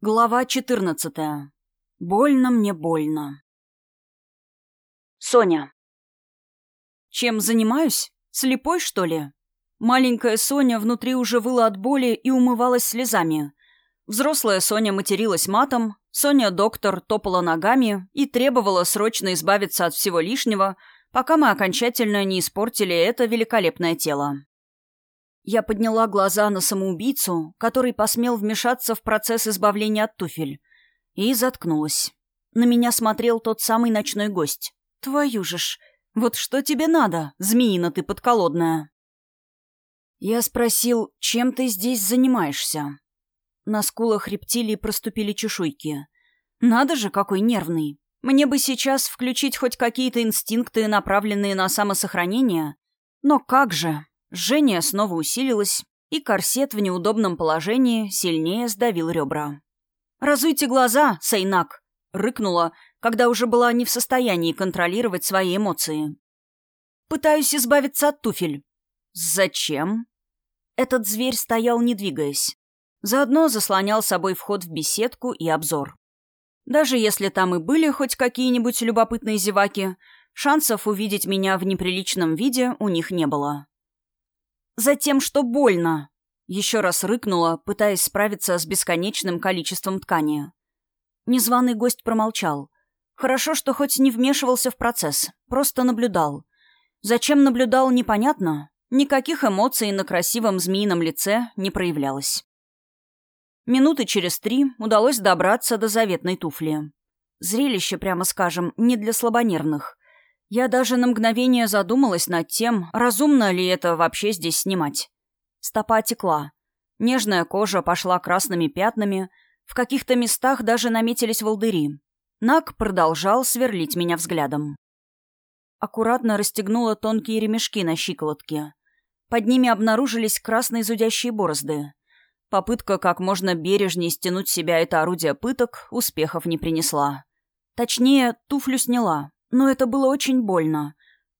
Глава 14. Больно мне больно. Соня. Чем занимаюсь? Слепой, что ли? Маленькая Соня внутри уже выла от боли и умывалась слезами. Взрослая Соня материлась матом, Соня-доктор топала ногами и требовала срочно избавиться от всего лишнего, пока мы окончательно не испортили это великолепное тело. Я подняла глаза на самоубийцу, который посмел вмешаться в процесс избавления от туфель, и заткнулась. На меня смотрел тот самый ночной гость. «Твою же ж! Вот что тебе надо, змеина ты подколодная?» Я спросил, чем ты здесь занимаешься? На скулах рептилии проступили чешуйки. Надо же, какой нервный. Мне бы сейчас включить хоть какие-то инстинкты, направленные на самосохранение. Но как же? Жжение снова усилилось, и корсет в неудобном положении сильнее сдавил ребра. «Разуйте глаза, Сейнак!» — рыкнула, когда уже была не в состоянии контролировать свои эмоции. «Пытаюсь избавиться от туфель». «Зачем?» Этот зверь стоял, не двигаясь. Заодно заслонял собой вход в беседку и обзор. Даже если там и были хоть какие-нибудь любопытные зеваки, шансов увидеть меня в неприличном виде у них не было. Затем, что больно!» Еще раз рыкнула, пытаясь справиться с бесконечным количеством ткани. Незваный гость промолчал. Хорошо, что хоть не вмешивался в процесс, просто наблюдал. Зачем наблюдал, непонятно. Никаких эмоций на красивом змеином лице не проявлялось. Минуты через три удалось добраться до заветной туфли. Зрелище, прямо скажем, не для слабонервных. Я даже на мгновение задумалась над тем, разумно ли это вообще здесь снимать. Стопа текла. Нежная кожа пошла красными пятнами, в каких-то местах даже наметились волдыри. Нак продолжал сверлить меня взглядом. Аккуратно расстегнула тонкие ремешки на щиколотке. Под ними обнаружились красные зудящие борозды. Попытка как можно бережнее стянуть себя это орудие пыток успехов не принесла. Точнее, туфлю сняла, но это было очень больно.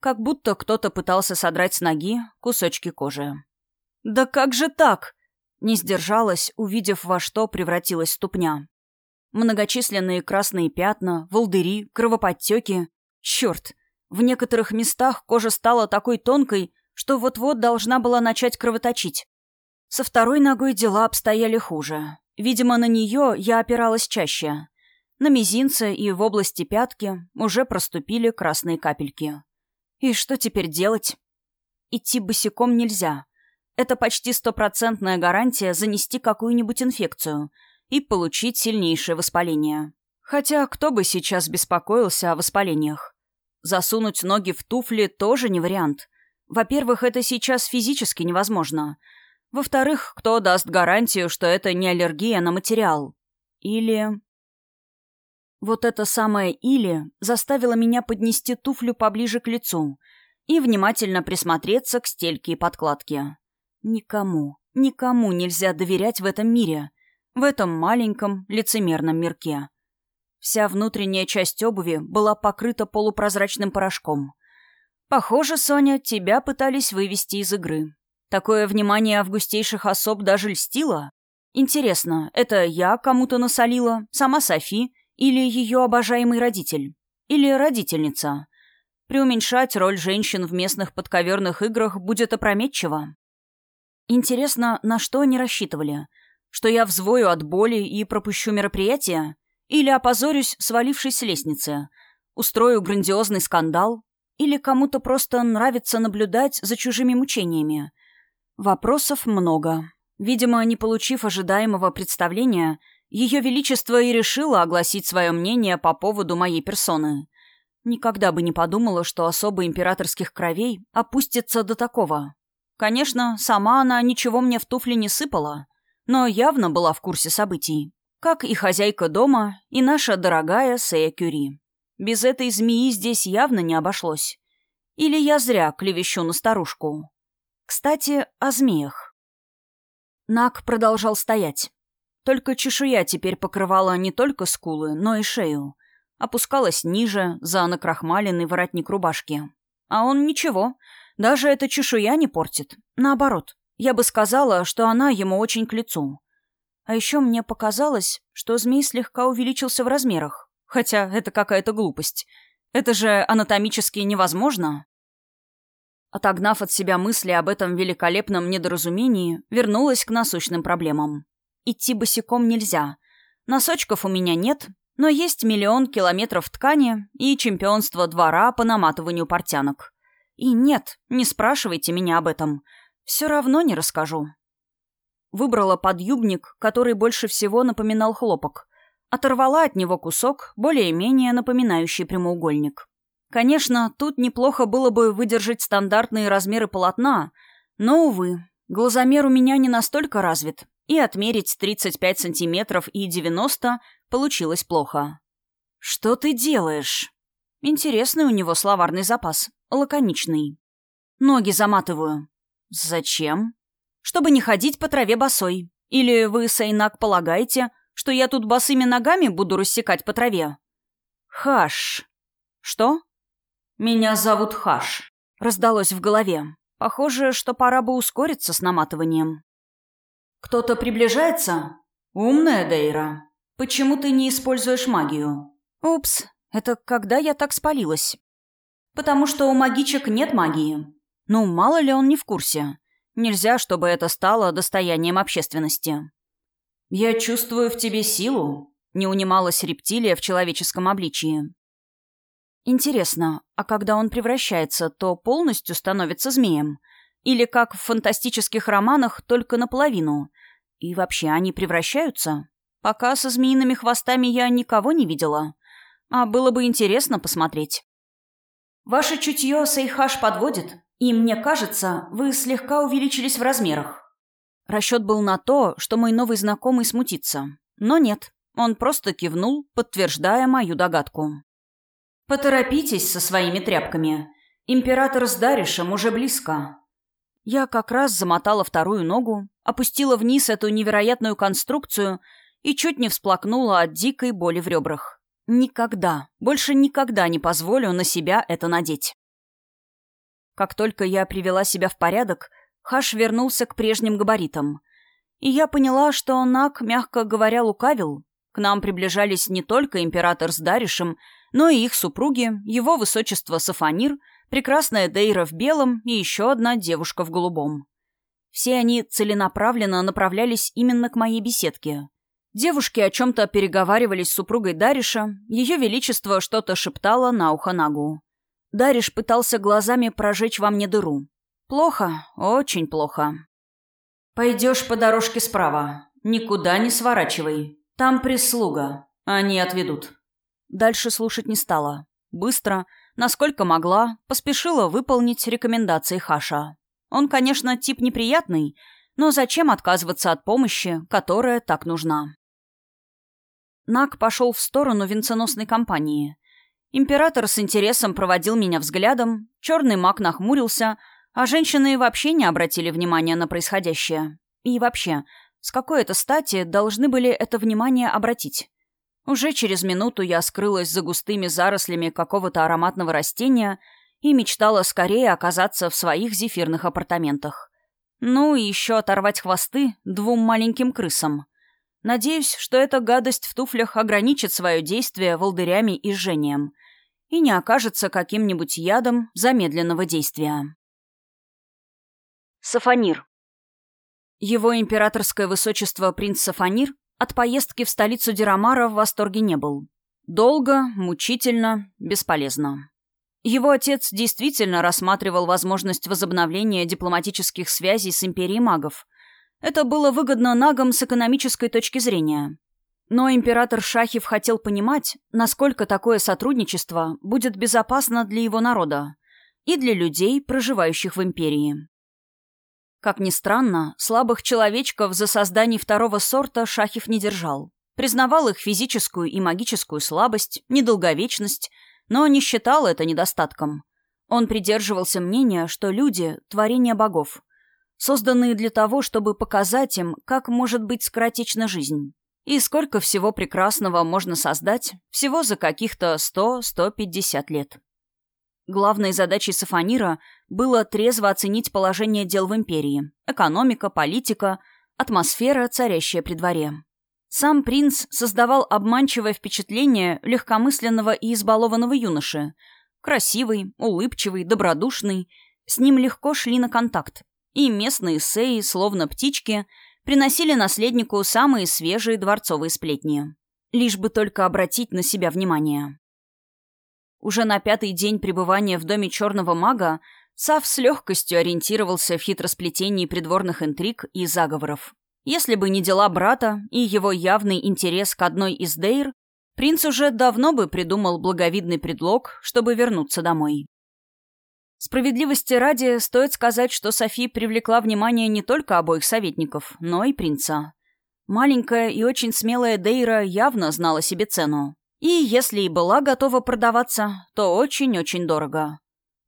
Как будто кто-то пытался содрать с ноги кусочки кожи. «Да как же так?» Не сдержалась, увидев, во что превратилась ступня. Многочисленные красные пятна, волдыри, кровоподтеки. Черт! В некоторых местах кожа стала такой тонкой, что вот-вот должна была начать кровоточить. Со второй ногой дела обстояли хуже. Видимо, на нее я опиралась чаще. На мизинце и в области пятки уже проступили красные капельки. И что теперь делать? Идти босиком нельзя. Это почти стопроцентная гарантия занести какую-нибудь инфекцию и получить сильнейшее воспаление. Хотя кто бы сейчас беспокоился о воспалениях? Засунуть ноги в туфли тоже не вариант. Во-первых, это сейчас физически невозможно. Во-вторых, кто даст гарантию, что это не аллергия на материал? Или... Вот это самое «или» заставило меня поднести туфлю поближе к лицу и внимательно присмотреться к стельке и подкладке. Никому, никому нельзя доверять в этом мире, в этом маленьком лицемерном мирке. Вся внутренняя часть обуви была покрыта полупрозрачным порошком. Похоже, Соня, тебя пытались вывести из игры. Такое внимание августейших особ даже льстило. Интересно, это я кому-то насолила, сама Софи или ее обожаемый родитель? Или родительница? Преуменьшать роль женщин в местных подковерных играх будет опрометчиво. Интересно, на что они рассчитывали? Что я взвою от боли и пропущу мероприятие? Или опозорюсь, свалившись с лестницы? Устрою грандиозный скандал? Или кому-то просто нравится наблюдать за чужими мучениями? Вопросов много. Видимо, не получив ожидаемого представления, ее Величество и решило огласить свое мнение по поводу моей персоны. Никогда бы не подумала, что особо императорских кровей опустится до такого. Конечно, сама она ничего мне в туфли не сыпала, но явно была в курсе событий. Как и хозяйка дома, и наша дорогая Сея Кюри. Без этой змеи здесь явно не обошлось. Или я зря клевещу на старушку. Кстати, о змеях. Нак продолжал стоять. Только чешуя теперь покрывала не только скулы, но и шею. Опускалась ниже, за накрахмаленный воротник рубашки. А он ничего, даже эта чешуя не портит. Наоборот, я бы сказала, что она ему очень к лицу. А еще мне показалось, что змей слегка увеличился в размерах. Хотя это какая-то глупость. Это же анатомически невозможно. Отогнав от себя мысли об этом великолепном недоразумении, вернулась к насущным проблемам. Идти босиком нельзя. Носочков у меня нет, но есть миллион километров ткани и чемпионство двора по наматыванию портянок. И нет, не спрашивайте меня об этом. Все равно не расскажу. Выбрала подъюбник, который больше всего напоминал хлопок. Оторвала от него кусок, более-менее напоминающий прямоугольник. Конечно, тут неплохо было бы выдержать стандартные размеры полотна, но, увы, глазомер у меня не настолько развит, и отмерить 35 сантиметров и 90 получилось плохо. «Что ты делаешь?» Интересный у него словарный запас, лаконичный. «Ноги заматываю». «Зачем?» «Чтобы не ходить по траве босой. Или вы, Сейнак, полагаете, что я тут босыми ногами буду рассекать по траве?» «Хаш». «Что?» «Меня зовут Хаш», — раздалось в голове. Похоже, что пора бы ускориться с наматыванием. «Кто-то приближается?» «Умная Дейра. Почему ты не используешь магию?» «Упс, это когда я так спалилась?» «Потому что у магичек нет магии». «Ну, мало ли он не в курсе. Нельзя, чтобы это стало достоянием общественности». «Я чувствую в тебе силу», — не унималась рептилия в человеческом обличии. Интересно, а когда он превращается, то полностью становится змеем? Или как в фантастических романах, только наполовину? И вообще они превращаются? Пока со змеиными хвостами я никого не видела. А было бы интересно посмотреть. Ваше чутье Сейхаш подводит, и мне кажется, вы слегка увеличились в размерах. Расчет был на то, что мой новый знакомый смутится. Но нет, он просто кивнул, подтверждая мою догадку. «Поторопитесь со своими тряпками. Император с Даришем уже близко». Я как раз замотала вторую ногу, опустила вниз эту невероятную конструкцию и чуть не всплакнула от дикой боли в ребрах. Никогда, больше никогда не позволю на себя это надеть. Как только я привела себя в порядок, Хаш вернулся к прежним габаритам. И я поняла, что Нак, мягко говоря, лукавил. К нам приближались не только император с Даришем, но и их супруги, его высочество Сафанир, прекрасная Дейра в белом и еще одна девушка в голубом. Все они целенаправленно направлялись именно к моей беседке. Девушки о чем-то переговаривались с супругой Дариша, ее величество что-то шептало на ухо Нагу. Дариш пытался глазами прожечь во мне дыру. Плохо, очень плохо. «Пойдешь по дорожке справа. Никуда не сворачивай. Там прислуга. Они отведут». Дальше слушать не стала. Быстро, насколько могла, поспешила выполнить рекомендации Хаша. Он, конечно, тип неприятный, но зачем отказываться от помощи, которая так нужна? Нак пошел в сторону венценосной компании. Император с интересом проводил меня взглядом, черный маг нахмурился, а женщины вообще не обратили внимания на происходящее. И вообще, с какой это стати должны были это внимание обратить? Уже через минуту я скрылась за густыми зарослями какого-то ароматного растения и мечтала скорее оказаться в своих зефирных апартаментах. Ну и еще оторвать хвосты двум маленьким крысам. Надеюсь, что эта гадость в туфлях ограничит свое действие волдырями и жжением и не окажется каким-нибудь ядом замедленного действия. Сафанир. Его императорское высочество принц Сафанир от поездки в столицу Дирамара в восторге не был. Долго, мучительно, бесполезно. Его отец действительно рассматривал возможность возобновления дипломатических связей с империей магов. Это было выгодно нагам с экономической точки зрения. Но император Шахив хотел понимать, насколько такое сотрудничество будет безопасно для его народа и для людей, проживающих в империи. Как ни странно, слабых человечков за создание второго сорта Шахев не держал. Признавал их физическую и магическую слабость, недолговечность, но не считал это недостатком. Он придерживался мнения, что люди — творение богов, созданные для того, чтобы показать им, как может быть скоротечна жизнь. И сколько всего прекрасного можно создать всего за каких-то 100-150 лет. Главной задачей Сафанира было трезво оценить положение дел в империи. Экономика, политика, атмосфера, царящая при дворе. Сам принц создавал обманчивое впечатление легкомысленного и избалованного юноши. Красивый, улыбчивый, добродушный. С ним легко шли на контакт. И местные сеи, словно птички, приносили наследнику самые свежие дворцовые сплетни. Лишь бы только обратить на себя внимание. Уже на пятый день пребывания в доме черного мага Сав с легкостью ориентировался в хитросплетении придворных интриг и заговоров. Если бы не дела брата и его явный интерес к одной из Дейр, принц уже давно бы придумал благовидный предлог, чтобы вернуться домой. Справедливости ради, стоит сказать, что Софи привлекла внимание не только обоих советников, но и принца. Маленькая и очень смелая Дейра явно знала себе цену. И если и была готова продаваться, то очень-очень дорого.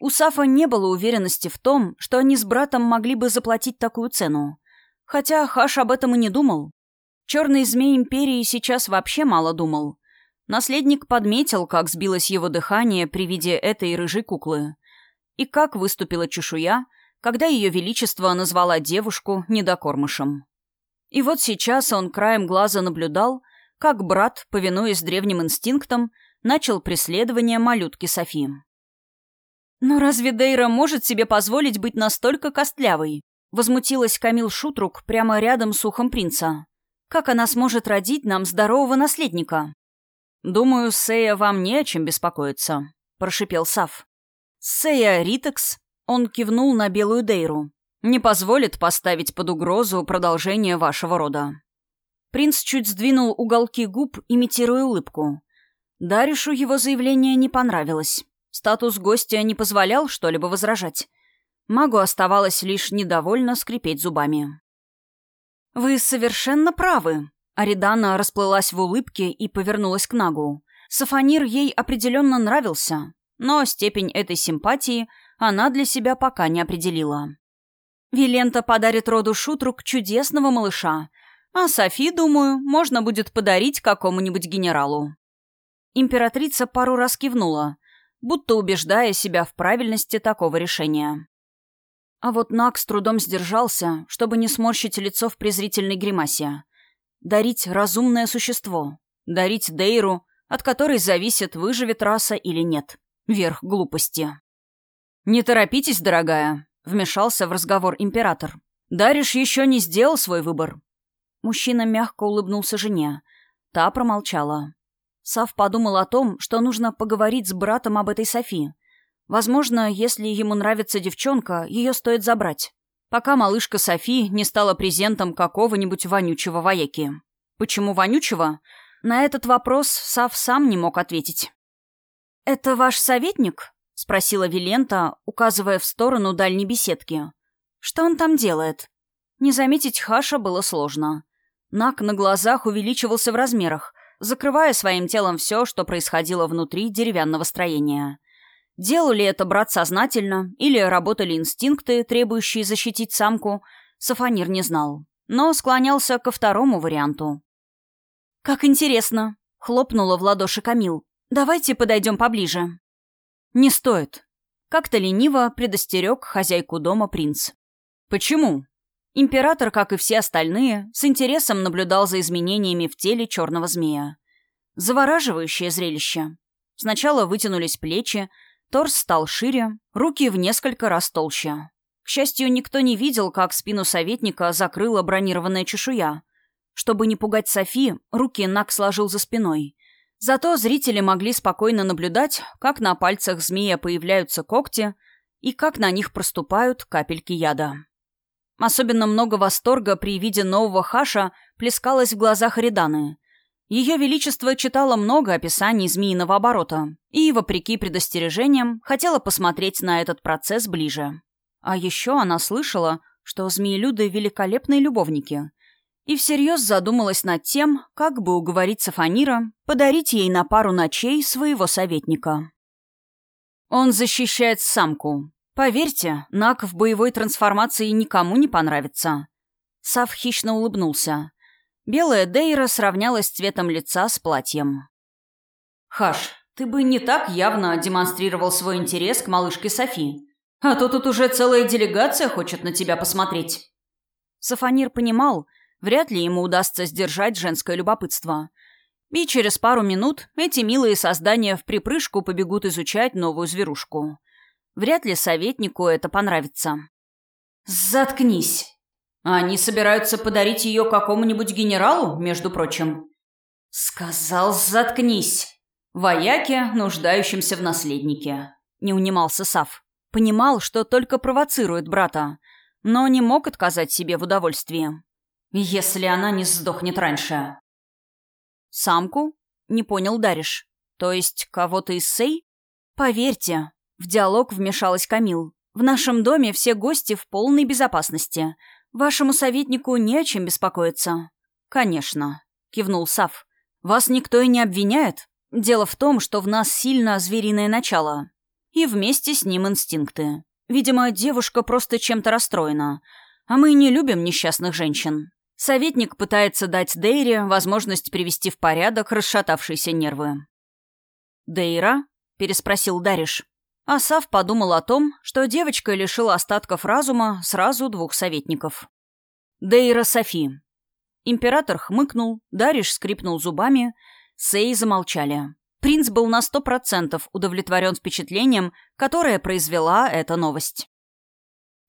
У Сафа не было уверенности в том, что они с братом могли бы заплатить такую цену. Хотя Хаш об этом и не думал. Черный змей Империи сейчас вообще мало думал. Наследник подметил, как сбилось его дыхание при виде этой рыжей куклы. И как выступила чешуя, когда ее величество назвала девушку недокормышем. И вот сейчас он краем глаза наблюдал, как брат, повинуясь древним инстинктам, начал преследование малютки Софи. «Но разве Дейра может себе позволить быть настолько костлявой?» Возмутилась Камил Шутрук прямо рядом с ухом принца. «Как она сможет родить нам здорового наследника?» «Думаю, Сея вам не о чем беспокоиться», — прошипел Сав. «Сея Ритекс», — он кивнул на белую Дейру, — «не позволит поставить под угрозу продолжение вашего рода». Принц чуть сдвинул уголки губ, имитируя улыбку. Даришу его заявление не понравилось. Статус гостя не позволял что-либо возражать. Магу оставалось лишь недовольно скрипеть зубами. «Вы совершенно правы», — Аридана расплылась в улыбке и повернулась к Нагу. Сафанир ей определенно нравился, но степень этой симпатии она для себя пока не определила. Вилента подарит роду Шутрук чудесного малыша, а Софи, думаю, можно будет подарить какому-нибудь генералу. Императрица пару раз кивнула, будто убеждая себя в правильности такого решения. А вот Нак с трудом сдержался, чтобы не сморщить лицо в презрительной гримасе. Дарить разумное существо. Дарить Дейру, от которой зависит, выживет раса или нет. Верх глупости. «Не торопитесь, дорогая», — вмешался в разговор император. «Дариш еще не сделал свой выбор». Мужчина мягко улыбнулся жене. Та промолчала. Сав подумал о том, что нужно поговорить с братом об этой Софии. Возможно, если ему нравится девчонка, ее стоит забрать. Пока малышка Софи не стала презентом какого-нибудь вонючего вояки. Почему вонючего? На этот вопрос Сав сам не мог ответить. «Это ваш советник?» — спросила Вилента, указывая в сторону дальней беседки. «Что он там делает?» Не заметить Хаша было сложно. Нак на глазах увеличивался в размерах, закрывая своим телом все, что происходило внутри деревянного строения — Делал ли это брат сознательно, или работали инстинкты, требующие защитить самку, Сафанир не знал, но склонялся ко второму варианту. «Как интересно!» — хлопнула в ладоши Камил. «Давайте подойдем поближе». «Не стоит». Как-то лениво предостерег хозяйку дома принц. «Почему?» Император, как и все остальные, с интересом наблюдал за изменениями в теле черного змея. Завораживающее зрелище. Сначала вытянулись плечи, Торс стал шире, руки в несколько раз толще. К счастью, никто не видел, как спину советника закрыла бронированная чешуя. Чтобы не пугать Софи, руки Нак сложил за спиной. Зато зрители могли спокойно наблюдать, как на пальцах змея появляются когти и как на них проступают капельки яда. Особенно много восторга при виде нового хаша плескалось в глазах Реданы. Ее Величество читало много описаний змеиного оборота и, вопреки предостережениям, хотела посмотреть на этот процесс ближе. А еще она слышала, что змеелюды — великолепные любовники, и всерьез задумалась над тем, как бы уговорить Сафанира подарить ей на пару ночей своего советника. Он защищает самку. Поверьте, Нак в боевой трансформации никому не понравится. Сав хищно улыбнулся. Белая Дейра сравнялась цветом лица с платьем. «Хаш, ты бы не так явно демонстрировал свой интерес к малышке Софи. А то тут уже целая делегация хочет на тебя посмотреть». Сафонир понимал, вряд ли ему удастся сдержать женское любопытство. И через пару минут эти милые создания в припрыжку побегут изучать новую зверушку. Вряд ли советнику это понравится. «Заткнись!» Они собираются подарить ее какому-нибудь генералу, между прочим. Сказал, заткнись. Вояке, нуждающимся в наследнике. Не унимался Сав. Понимал, что только провоцирует брата, но не мог отказать себе в удовольствии. Если она не сдохнет раньше. Самку? Не понял Дариш. То есть кого-то из Сей? Поверьте, в диалог вмешалась Камил. В нашем доме все гости в полной безопасности. Вашему советнику не о чем беспокоиться. Конечно, кивнул Сав. Вас никто и не обвиняет. Дело в том, что в нас сильно звериное начало. И вместе с ним инстинкты. Видимо, девушка просто чем-то расстроена. А мы не любим несчастных женщин. Советник пытается дать Дейре возможность привести в порядок расшатавшиеся нервы. «Дейра?» — переспросил Дариш. Асав подумал о том, что девочка лишила остатков разума сразу двух советников. Дейра Софи. Император хмыкнул, Дариш скрипнул зубами, Сей замолчали. Принц был на сто процентов удовлетворен впечатлением, которое произвела эта новость.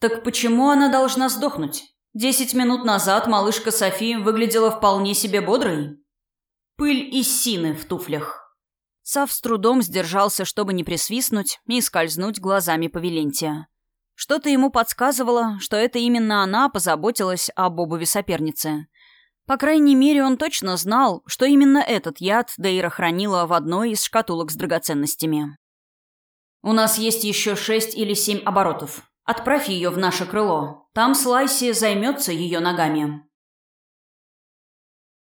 «Так почему она должна сдохнуть? Десять минут назад малышка Софи выглядела вполне себе бодрой. Пыль и сины в туфлях. Сав с трудом сдержался, чтобы не присвистнуть и скользнуть глазами по Виленте. Что-то ему подсказывало, что это именно она позаботилась об обуви соперницы. По крайней мере, он точно знал, что именно этот яд Дейра хранила в одной из шкатулок с драгоценностями. «У нас есть еще шесть или семь оборотов. Отправь ее в наше крыло. Там Слайси займется ее ногами».